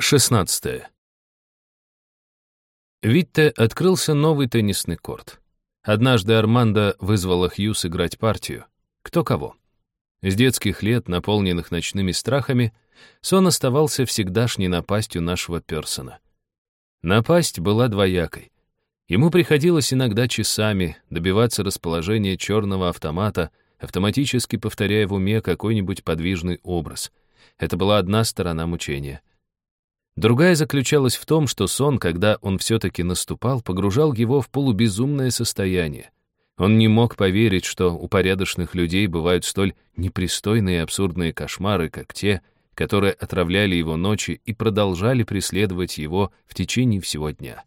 16. Витте открылся новый теннисный корт. Однажды Армандо вызвала Хью сыграть партию. Кто кого. С детских лет, наполненных ночными страхами, сон оставался всегдашней напастью нашего Персона. Напасть была двоякой. Ему приходилось иногда часами добиваться расположения черного автомата, автоматически повторяя в уме какой-нибудь подвижный образ. Это была одна сторона мучения. Другая заключалась в том, что сон, когда он все-таки наступал, погружал его в полубезумное состояние. Он не мог поверить, что у порядочных людей бывают столь непристойные и абсурдные кошмары, как те, которые отравляли его ночи и продолжали преследовать его в течение всего дня.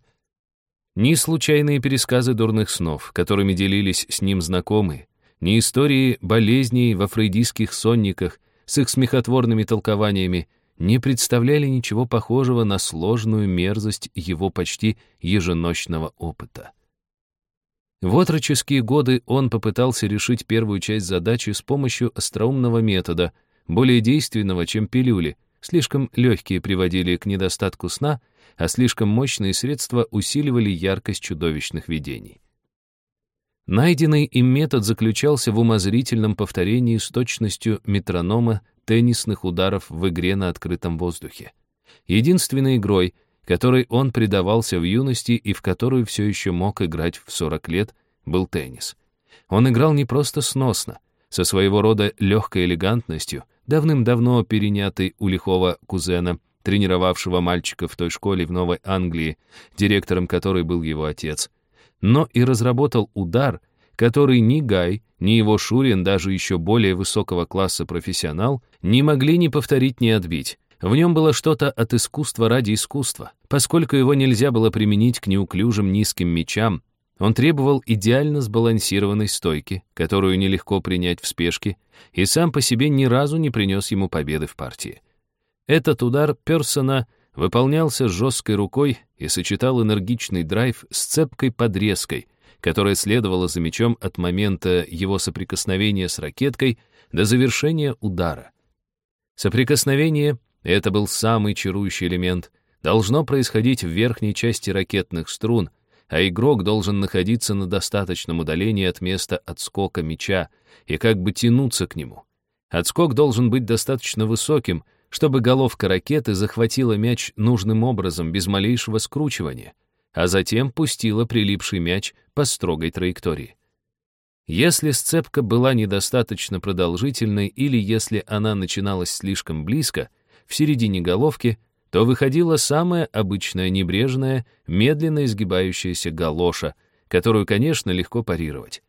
Ни случайные пересказы дурных снов, которыми делились с ним знакомые, ни истории болезней во фрейдистских сонниках с их смехотворными толкованиями — не представляли ничего похожего на сложную мерзость его почти еженочного опыта. В отроческие годы он попытался решить первую часть задачи с помощью остроумного метода, более действенного, чем пилюли, слишком легкие приводили к недостатку сна, а слишком мощные средства усиливали яркость чудовищных видений. Найденный им метод заключался в умозрительном повторении с точностью метронома теннисных ударов в игре на открытом воздухе. Единственной игрой, которой он предавался в юности и в которую все еще мог играть в 40 лет, был теннис. Он играл не просто сносно, со своего рода легкой элегантностью, давным-давно перенятой у лихого кузена, тренировавшего мальчика в той школе в Новой Англии, директором которой был его отец, но и разработал удар, который ни Гай, ни его Шурин, даже еще более высокого класса профессионал, не могли ни повторить, ни отбить. В нем было что-то от искусства ради искусства. Поскольку его нельзя было применить к неуклюжим низким мечам, он требовал идеально сбалансированной стойки, которую нелегко принять в спешке, и сам по себе ни разу не принес ему победы в партии. Этот удар Персона выполнялся жесткой рукой и сочетал энергичный драйв с цепкой подрезкой, которая следовала за мячом от момента его соприкосновения с ракеткой до завершения удара. Соприкосновение — это был самый чарующий элемент — должно происходить в верхней части ракетных струн, а игрок должен находиться на достаточном удалении от места отскока мяча и как бы тянуться к нему. Отскок должен быть достаточно высоким, чтобы головка ракеты захватила мяч нужным образом, без малейшего скручивания а затем пустила прилипший мяч по строгой траектории. Если сцепка была недостаточно продолжительной или если она начиналась слишком близко, в середине головки, то выходила самая обычная небрежная, медленно изгибающаяся галоша, которую, конечно, легко парировать.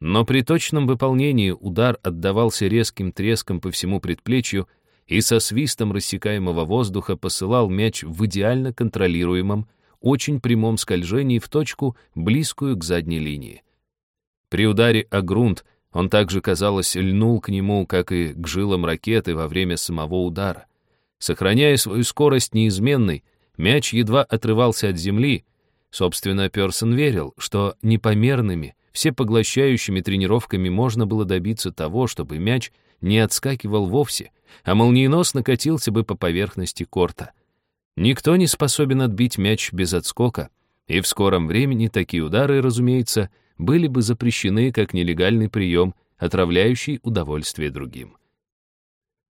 Но при точном выполнении удар отдавался резким треском по всему предплечью и со свистом рассекаемого воздуха посылал мяч в идеально контролируемом, очень прямом скольжении в точку, близкую к задней линии. При ударе о грунт он также, казалось, льнул к нему, как и к жилам ракеты во время самого удара. Сохраняя свою скорость неизменной, мяч едва отрывался от земли. Собственно, Персон верил, что непомерными, всепоглощающими тренировками можно было добиться того, чтобы мяч не отскакивал вовсе, а молниеносно катился бы по поверхности корта — Никто не способен отбить мяч без отскока, и в скором времени такие удары, разумеется, были бы запрещены как нелегальный прием, отравляющий удовольствие другим.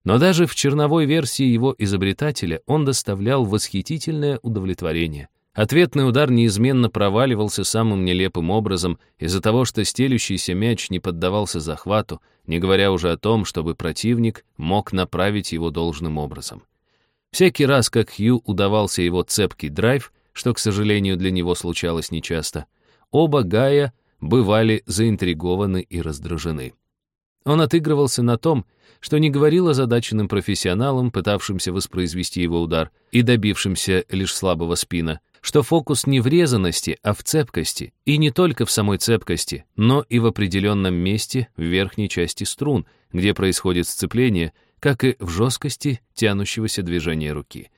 Но даже в черновой версии его изобретателя он доставлял восхитительное удовлетворение. Ответный удар неизменно проваливался самым нелепым образом из-за того, что стелющийся мяч не поддавался захвату, не говоря уже о том, чтобы противник мог направить его должным образом. Всякий раз, как Хью удавался его цепкий драйв, что, к сожалению, для него случалось нечасто, оба Гая бывали заинтригованы и раздражены. Он отыгрывался на том, что не говорил озадаченным профессионалам, пытавшимся воспроизвести его удар и добившимся лишь слабого спина, что фокус не в резаности, а в цепкости, и не только в самой цепкости, но и в определенном месте в верхней части струн, где происходит сцепление, как и в жесткости тянущегося движения руки.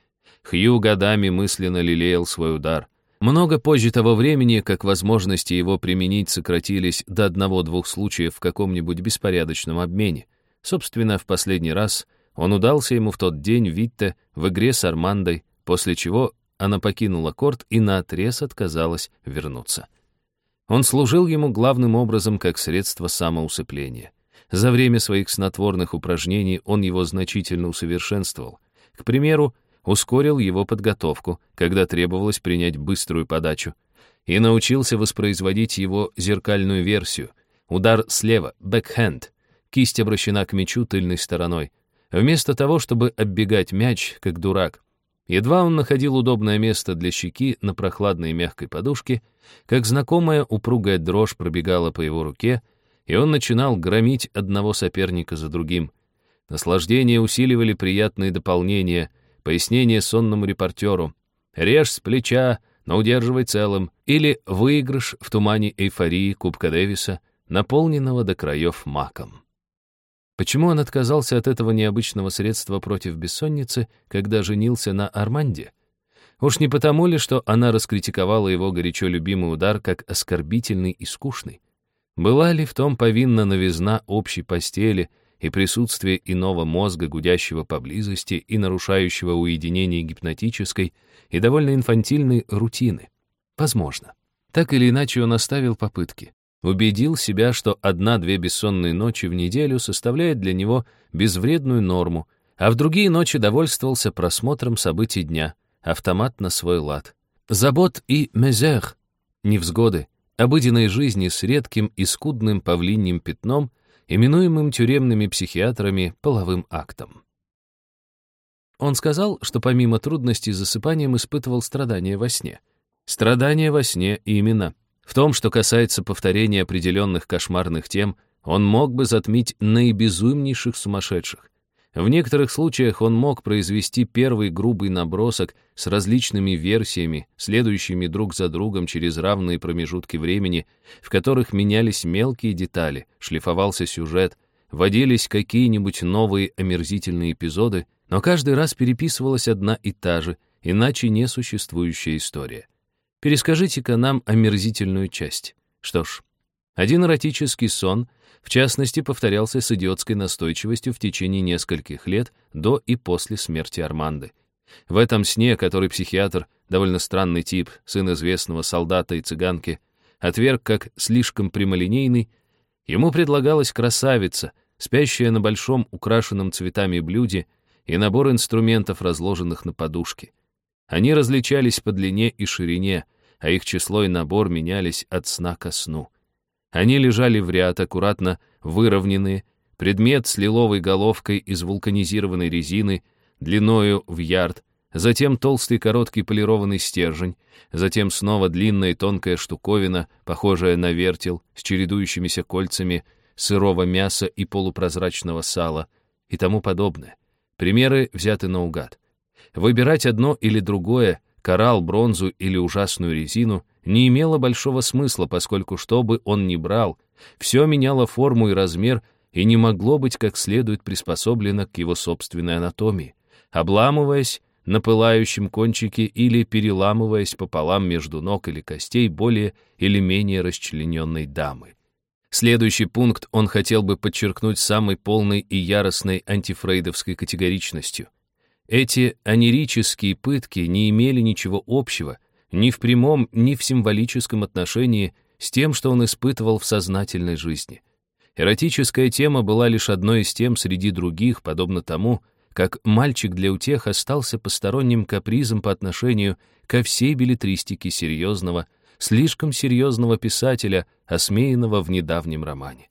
Хью годами мысленно лелеял свой удар. Много позже того времени, как возможности его применить сократились до одного-двух случаев в каком-нибудь беспорядочном обмене. Собственно, в последний раз он удался ему в тот день Витте в игре с Армандой после чего она покинула корт и наотрез отказалась вернуться. Он служил ему главным образом как средство самоусыпления. За время своих снотворных упражнений он его значительно усовершенствовал. К примеру, ускорил его подготовку, когда требовалось принять быструю подачу, и научился воспроизводить его зеркальную версию. Удар слева, бэкхенд, кисть обращена к мячу тыльной стороной. Вместо того, чтобы оббегать мяч, как дурак, Едва он находил удобное место для щеки на прохладной мягкой подушке, как знакомая упругая дрожь пробегала по его руке, и он начинал громить одного соперника за другим. Наслаждение усиливали приятные дополнения, пояснения сонному репортеру. «Режь с плеча, но удерживай целым» или «Выигрыш в тумане эйфории Кубка Дэвиса, наполненного до краев маком». Почему он отказался от этого необычного средства против бессонницы, когда женился на Арманде? Уж не потому ли, что она раскритиковала его горячо любимый удар как оскорбительный и скучный? Была ли в том повинна новизна общей постели и присутствие иного мозга, гудящего поблизости и нарушающего уединение гипнотической и довольно инфантильной рутины? Возможно. Так или иначе он оставил попытки. Убедил себя, что одна-две бессонные ночи в неделю составляет для него безвредную норму, а в другие ночи довольствовался просмотром событий дня, автомат на свой лад. Забот и мезер, невзгоды, обыденной жизни с редким и скудным павлиньим пятном, именуемым тюремными психиатрами половым актом. Он сказал, что помимо трудностей с засыпанием испытывал страдания во сне. Страдания во сне именно — в том, что касается повторения определенных кошмарных тем, он мог бы затмить наибезумнейших сумасшедших. В некоторых случаях он мог произвести первый грубый набросок с различными версиями, следующими друг за другом через равные промежутки времени, в которых менялись мелкие детали, шлифовался сюжет, вводились какие-нибудь новые омерзительные эпизоды, но каждый раз переписывалась одна и та же, иначе несуществующая история. Перескажите-ка нам омерзительную часть. Что ж, один эротический сон, в частности, повторялся с идиотской настойчивостью в течение нескольких лет до и после смерти Арманды. В этом сне, который психиатр, довольно странный тип, сын известного солдата и цыганки, отверг как слишком прямолинейный, ему предлагалась красавица, спящая на большом украшенном цветами блюде и набор инструментов, разложенных на подушке. Они различались по длине и ширине, а их число и набор менялись от сна ко сну. Они лежали в ряд, аккуратно выровненные, предмет с лиловой головкой из вулканизированной резины, длиною в ярд, затем толстый короткий полированный стержень, затем снова длинная тонкая штуковина, похожая на вертел, с чередующимися кольцами сырого мяса и полупрозрачного сала и тому подобное. Примеры взяты наугад. Выбирать одно или другое, коралл, бронзу или ужасную резину, не имело большого смысла, поскольку что бы он ни брал, все меняло форму и размер и не могло быть как следует приспособлено к его собственной анатомии, обламываясь на пылающем кончике или переламываясь пополам между ног или костей более или менее расчлененной дамы. Следующий пункт он хотел бы подчеркнуть самой полной и яростной антифрейдовской категоричностью. Эти анерические пытки не имели ничего общего ни в прямом, ни в символическом отношении с тем, что он испытывал в сознательной жизни. Эротическая тема была лишь одной из тем среди других, подобно тому, как мальчик для утех остался посторонним капризом по отношению ко всей билетристике серьезного, слишком серьезного писателя, осмеянного в недавнем романе.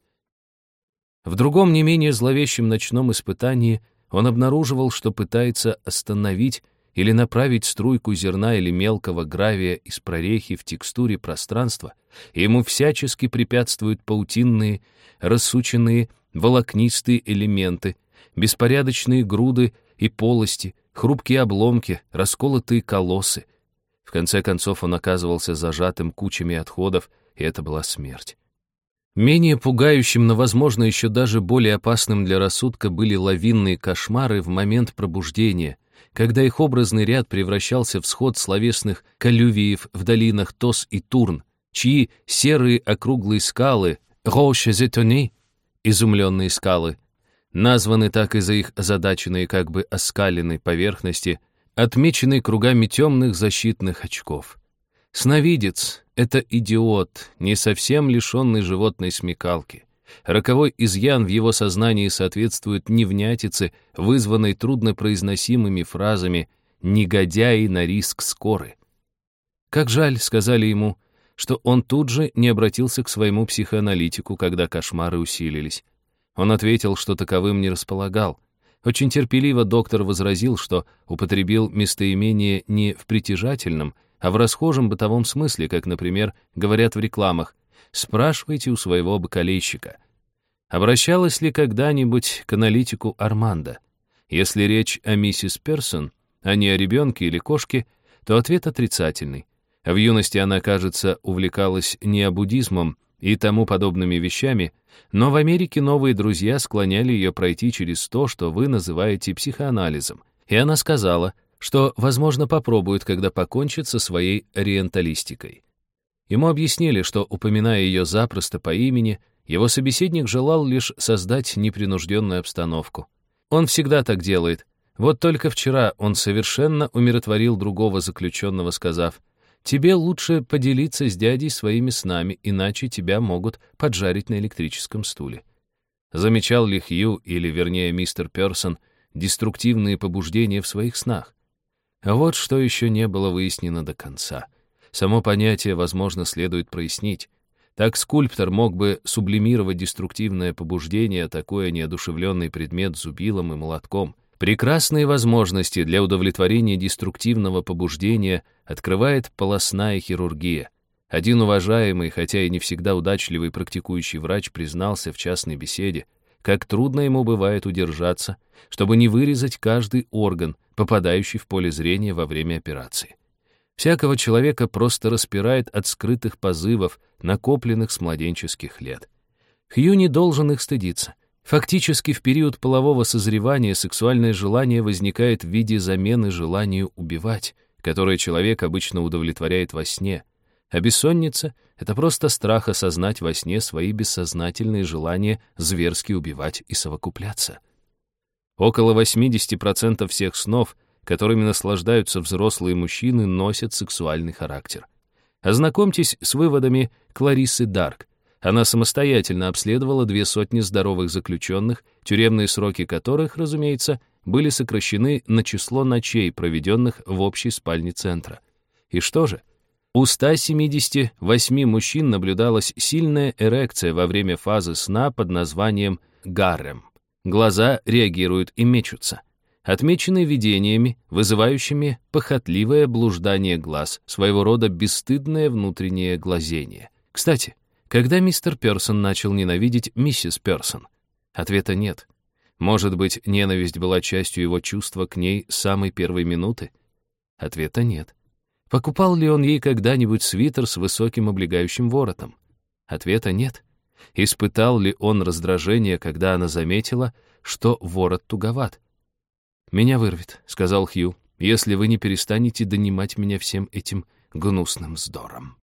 В другом не менее зловещем ночном испытании — он обнаруживал, что пытается остановить или направить струйку зерна или мелкого гравия из прорехи в текстуре пространства, и ему всячески препятствуют паутинные, рассученные, волокнистые элементы, беспорядочные груды и полости, хрупкие обломки, расколотые колоссы. В конце концов он оказывался зажатым кучами отходов, и это была смерть. Менее пугающим, но, возможно, еще даже более опасным для рассудка были лавинные кошмары в момент пробуждения, когда их образный ряд превращался в сход словесных колювиев в долинах Тос и Турн, чьи серые округлые скалы, роше зетони, изумленные скалы, названы так из-за их озадаченной как бы оскаленной поверхности, отмеченный кругами темных защитных очков. Сновидец — это идиот, не совсем лишенный животной смекалки. Роковой изъян в его сознании соответствует невнятице, вызванной труднопроизносимыми фразами «негодяи на риск скоры». Как жаль, сказали ему, что он тут же не обратился к своему психоаналитику, когда кошмары усилились. Он ответил, что таковым не располагал. Очень терпеливо доктор возразил, что употребил местоимение не в притяжательном, а в расхожем бытовом смысле, как, например, говорят в рекламах «спрашивайте у своего бокалейщика». Обращалась ли когда-нибудь к аналитику Армандо? Если речь о миссис Персон, а не о ребенке или кошке, то ответ отрицательный. В юности она, кажется, увлекалась необуддизмом и тому подобными вещами, но в Америке новые друзья склоняли ее пройти через то, что вы называете психоанализом. И она сказала, что, возможно, попробует, когда покончит со своей ориенталистикой. Ему объяснили, что, упоминая ее запросто по имени, его собеседник желал лишь создать непринужденную обстановку. Он всегда так делает. Вот только вчера он совершенно умиротворил другого заключенного, сказав, Тебе лучше поделиться с дядей своими снами, иначе тебя могут поджарить на электрическом стуле. Замечал ли Хью, или вернее мистер Персон, деструктивные побуждения в своих снах? А вот что еще не было выяснено до конца. Само понятие, возможно, следует прояснить. Так скульптор мог бы сублимировать деструктивное побуждение, атакуя неодушевленный предмет зубилом и молотком — Прекрасные возможности для удовлетворения деструктивного побуждения открывает полостная хирургия. Один уважаемый, хотя и не всегда удачливый практикующий врач признался в частной беседе, как трудно ему бывает удержаться, чтобы не вырезать каждый орган, попадающий в поле зрения во время операции. Всякого человека просто распирает от скрытых позывов, накопленных с младенческих лет. Хью не должен их стыдиться — Фактически в период полового созревания сексуальное желание возникает в виде замены желанию убивать, которое человек обычно удовлетворяет во сне. А бессонница — это просто страх осознать во сне свои бессознательные желания зверски убивать и совокупляться. Около 80% всех снов, которыми наслаждаются взрослые мужчины, носят сексуальный характер. Ознакомьтесь с выводами Клариссы Дарк — она самостоятельно обследовала две сотни здоровых заключенных, тюремные сроки которых, разумеется, были сокращены на число ночей, проведенных в общей спальне центра. И что же? У 178 мужчин наблюдалась сильная эрекция во время фазы сна под названием гаррем. Глаза реагируют и мечутся. Отмечены видениями, вызывающими похотливое блуждание глаз, своего рода бесстыдное внутреннее глазение. Кстати, когда мистер Персон начал ненавидеть миссис Персон? Ответа нет. Может быть, ненависть была частью его чувства к ней с самой первой минуты? Ответа нет. Покупал ли он ей когда-нибудь свитер с высоким облегающим воротом? Ответа нет. Испытал ли он раздражение, когда она заметила, что ворот туговат? «Меня вырвет», — сказал Хью, «если вы не перестанете донимать меня всем этим гнусным вздором».